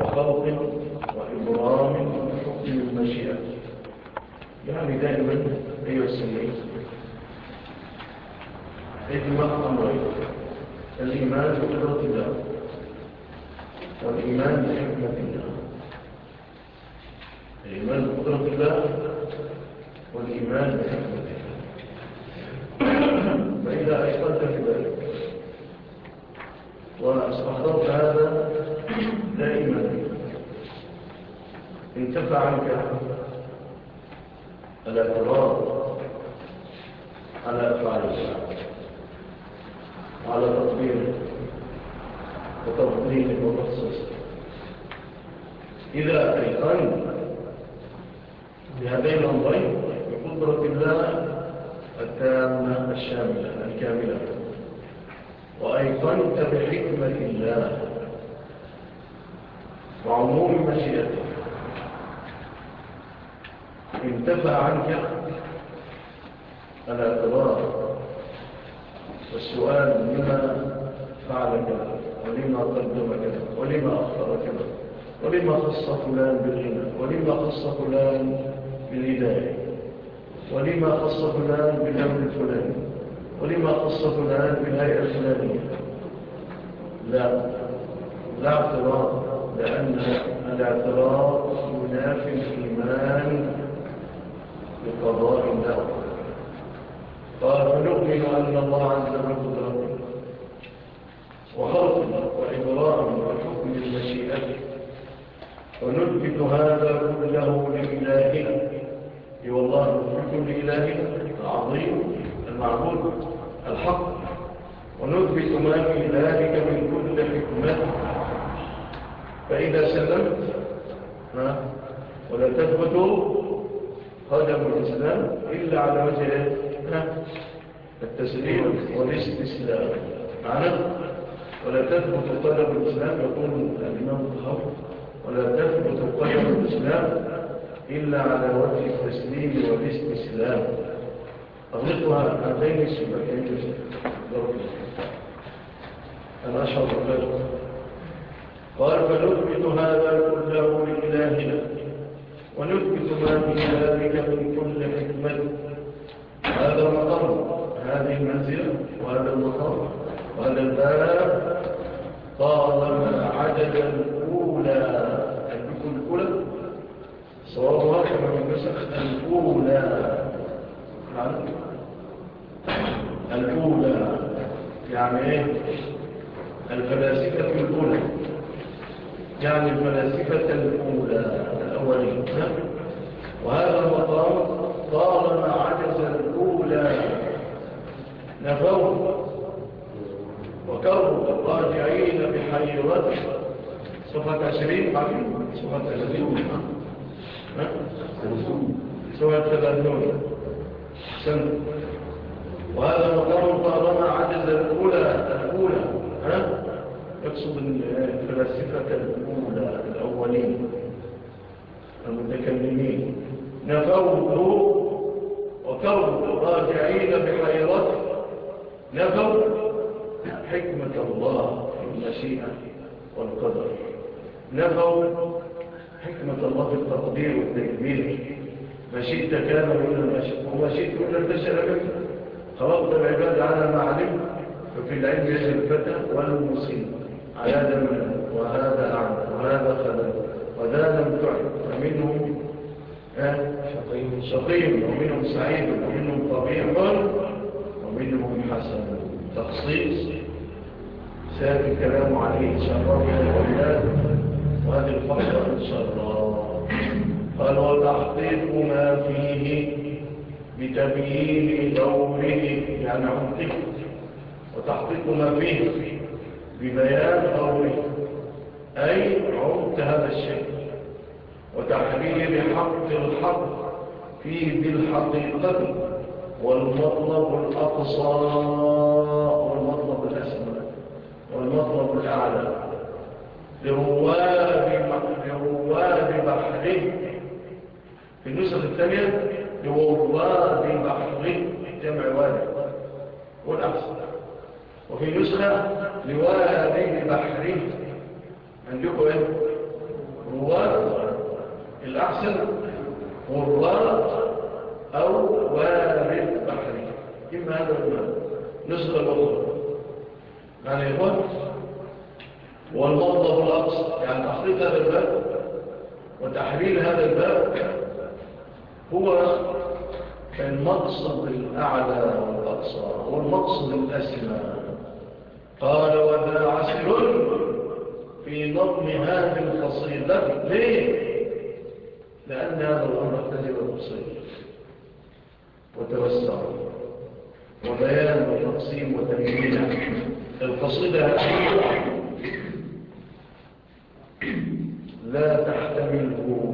وخلق وإبرام وحكم المشيئة. يعني دائما أيها السنين اجمع أمرين الإيمان بقدرة الله والإيمان بحكمة الله. الإيمان بقدرة الله والإيمان بحكمة الله. فإذا أيقنت في ذلك واستحضرت هذا دائما انتفع عنك. الاعتراض على أفعال الله وعلى تطبيره وتفضيله وتخصيصه إذا أيقنت بهذين الأمرين بقدرة الله التامة الشاملة الكاملة. وأيقنت بحكمة الله. وعموم مشيئته. انتفى عنك الاعتبار والسؤال لما فعل كذا ولما قدم كذا ولما أخطر كذا ولما خص فلان بالغنى ولما خص فلان بالهداية ولما خص فلان بالأمر الفلاني ولما خص فلان بالهيئة الفلانية. لا لا اعتراض لأن الاعتراض ينافي الإيمان بقضاء الله قال فنؤمن أن الله عز وجل قدرته وخلق وإبراء وحكم المشيئة. ونثبت هذا كله لإلهنا. والله نثبت لإلهنا العظيم المعبود الحق. ونثبت ما في ذلك من كل حكمة. فإذا سلمت ولا تثبت قدم الإسلام إلا على وجه التسليم والاستسلام معنى ولا تثبت قدم الإسلام يقول الإمام الخوف ولا تثبت قدم الإسلام إلا على وجه التسليم والاستسلام أغلقها هذين السبكين أنا أشهر ذلك قال فنثبت هذا كله لإلهنا ونثبت ما في ذلك من كل حكمة. هذا المقام هذه المنزلة وهذا المقام وهذا الباب. طالما عدد الأولى عندكم الأولى. صوابها كما من نسخ الأولى. الأولى. يعني إيه؟ الفلاسفة الأولى. يعني الفلاسفة الأولى. الأولين. وهذا المقام طالما عجز الأولى. نفوا وكروا الراجعين بحيرته. صفة عشرين قبل صفة ثلاثين صفة ثلاثون سنة وهذا مقام طالما عجز الأولى. الأولى. ها؟ يقصد الفلاسفة الأولى الأولين. المتكلمين. نفوه وكروا الراجعين بحيرته نفوا حكمة الله في المشيئة والقدر. نفوا حكمة الله في التقدير والتكبير. مشيئة كان ولا ومشيئة ولا انتشر منه. خلقت العباد على ما علم ففي العلم يجب الفتى والمصيب على دم وهذا أعلم شقيم ومنهم سعيد ومنهم طبيع ومنهم حسن. تخصيص. سيأتي الكلام عليه إن شاء الله من الأولاد وهذه الفقرة إن شاء الله. قال وتحقيق ما فيه بتبيين دوره يعني عمقه. وتحقيق ما فيه ببيان دوره أي عمق هذا الشيء. وتحرير حق الحق فيه بالحقيقة والمطلب الأقصى والمطلب الأسمى والمطلب الأعلى لرواد بحره في النسخ الثانية لرواد بحره جمع واد والأحسن وفي نسخة لواد بحره عندكم إيه؟ الرواد الأحسن والراد أو وارد بحري. إما هذا المال نسخة الأخرى يعني إخوان والمطلب الأقصى. يعني تحقيق هذا الباب وتحليل هذا الباب هو المقصد الأعلى والأقصى هو المقصد الأسمى. قال وذا عسر في نظم هذه القصيدة ليه؟ لأن هذا الأمر اختلف التفصيل وتوسع وبيان وتقسيم وتنمية القصيدة لا تحتمله.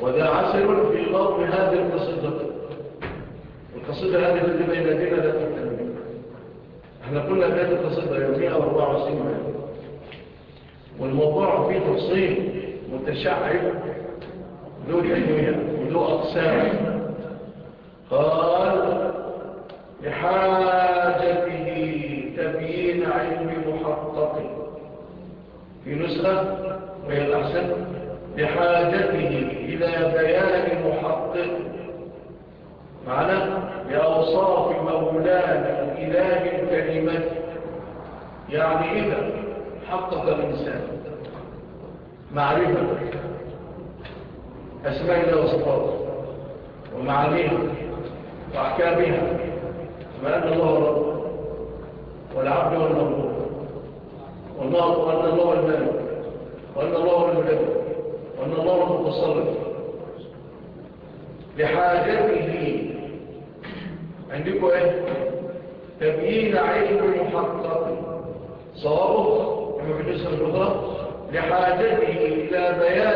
وذا عسر في نظم هذه القصيدة. القصيدة هذه التي بين يدينا لا تحتمل. إحنا قلنا بهذه القصيدة يومية أو 24 مهنة والموضوع فيه تفصيل متشعب. ذو تنوية وذو أقسام. قال لحاجته تبيين علم محقق. في نسخة وهي الأحسن لحاجته إلى بيان محقق. معنى لأوصاف مولانا إله الكلمة يعني إذا حقق الإنسان معرفة. أسماء الله وصفاته ومعانيها وأحكامها وأن الله رب والعبد والمرضو والله وأن الله الملك وأن الله المدبر وأن الله المتصرف. لحاجته عندكم إيه؟ تبيين علم محقق صوابه كما الأخرى لحاجته إلى بيان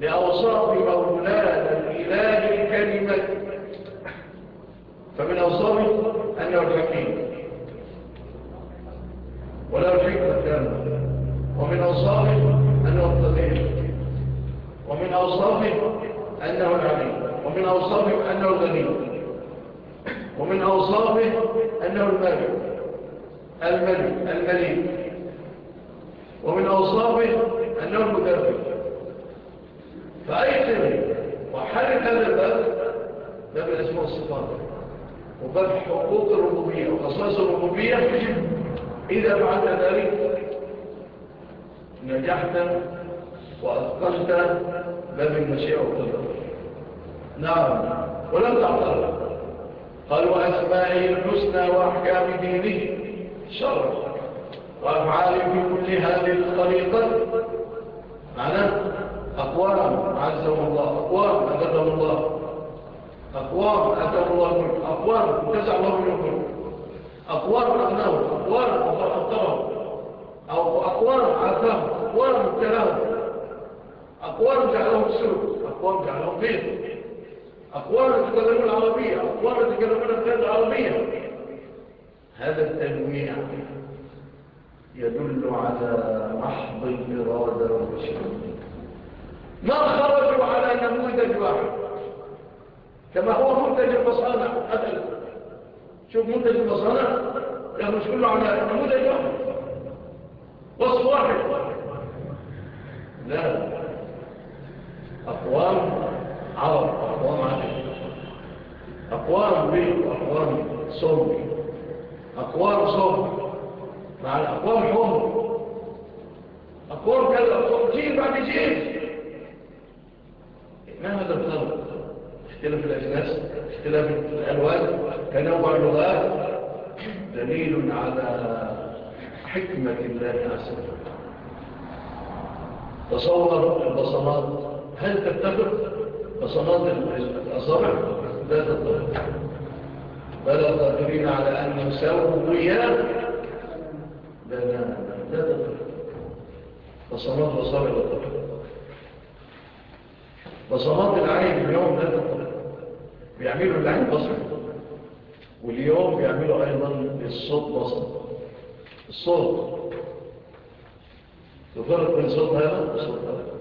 لأوصاف مولانا الإله الكلمة فمن أوصافه أنه الحكيم وله الحكمة كاملة ومن أوصافه أنه الطبيب ومن أوصافه أنه العليم. ومن أوصافه أنه الغني. ومن أوصافه أنه الملك. الملك المليك. ومن أوصافه أنه المدرب فأيقن وحرك هذا الباب باب الأسماء والصفات وباب حقوق الربوبية. وخصائص الربوبية إذا فعلت ذلك نجحت وأتقنت باب المشيئة والقدر نعم. ولم تعترض قال وأسمائه الحسنى وأحكام دينه. شرع وأفعال في كل هذه معنى أقوام عزهم الله أقوام أدبهم الله. أقوام أتهم الله الملك أقوام انتزع الله من الملك أقوام أغناهم أقوام أفضلهم أو أقوام عافاهم أقوام ابتلاهم. أقوام جعلهم سلوك أقوام جعلهم بيض أقوام يتكلمون العربية أقوام يتكلمون البلاد العربية. هذا التنويع يدل على محض الإرادة والشيء ما خرجوا على نموذج واحد. كما هو منتج المصانع أدل. شوف منتج المصانع يعني مش كله على نموذج واحد. وصف واحد. لا. أقوام عرب أقوام عجب أقوام بيت أقوام صوم أقوام صوم. مع الأقوام حمر أقوام كذا جيل بعد جيل. ما هذا الفرق اختلاف الأجناس اختلاف الألوان تنوع اللغات. دليل على حكمة الله عز وجل. تصور البصمات. هل تتفق؟ بصمات الأصابع لا تتفق بل قادرين على أن يساووا إياه لا لا لا تتفق بصمات الأصابع لا تتفق بصمات العين اليوم لا تتفق بيعملوا العين بصر. واليوم بيعملوا أيضا الصوت بصر. الصوت. تفرق بين صوت هذا؟ وصوت هذا.